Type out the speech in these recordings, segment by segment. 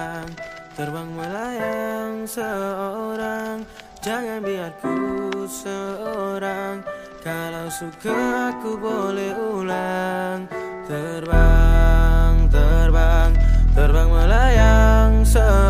terbang Terbang melayang seorang. Jangan biar ku seorang. Kalau suka aku boleh ulang. Terbang, terbang Terbang melayang seorang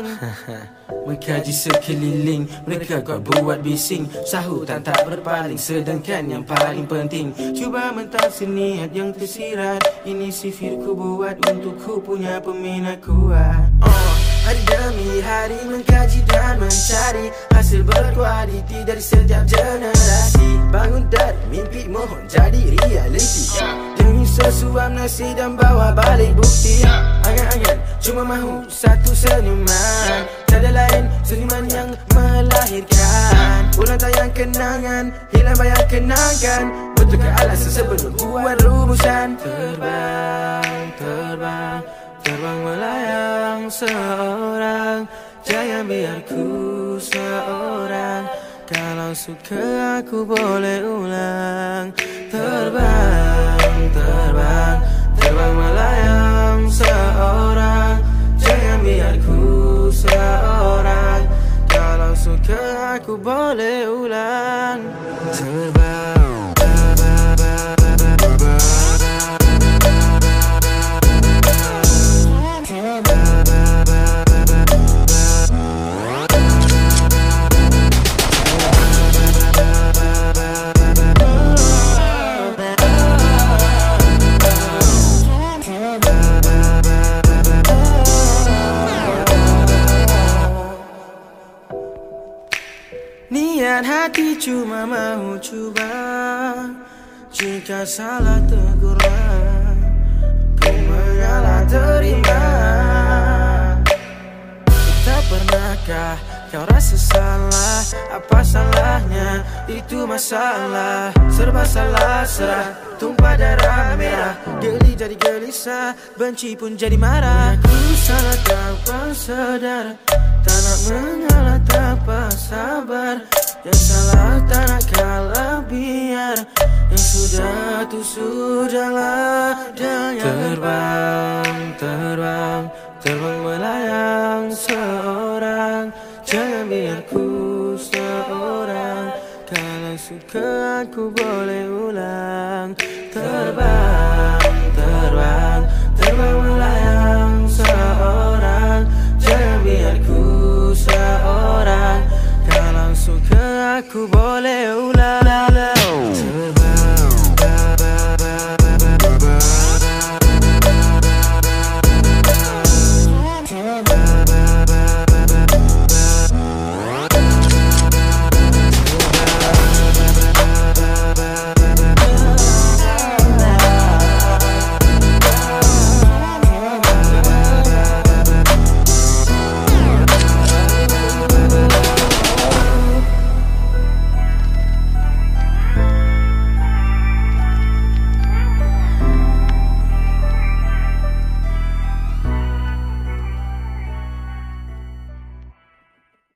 ulang Mengkaji sekeliling Mereka kau buat bising. Sahutan tak berpaling Sedangkan yang paling penting. Cuba mentafsir niat yang tersirat. Ini sifir ku buat Untuk ku punya peminat kuat. Oh, Hari demi hari mengkaji dan mencari Hasil berkualiti dari setiap generasi. Bangun dari mimpi mohon jadi reality Demi sesuap nasi dan bawa balik bukti. Angan-angan cuma mahu satu senyuman Tiada lain seniman yang melahirkan. Ulang tayang kenangan Hilang bayang kenangan. Ke alasan sebelum buat rumusan Terbang, terbang Terbang melayang seorang. Jangan biar ku seorang. Kalau suka aku boleh ulang. Terbang, terbang Terbang melayang seorang aku boleh ulang Terbang Niat hati cuma mau cuba. Jika salah tegurlah Ku mengalah terima Tak pernahkah kau rasa salah? Apa salahnya? Itu masalah. Serba salah serah. Tumpah darah merah. Geli jadi gelisah. Benci pun jadi marah. Aku salah kau sedar Tak nak mengalah tanpa sabar Yang salah tak nak kalah biar Yang sudah tu sudahlah. Terbang, terbang Terbang melayang seorang. Jangan biar ku seorang. Kalau suka aku boleh ulang. Terbang কাকো ওলা।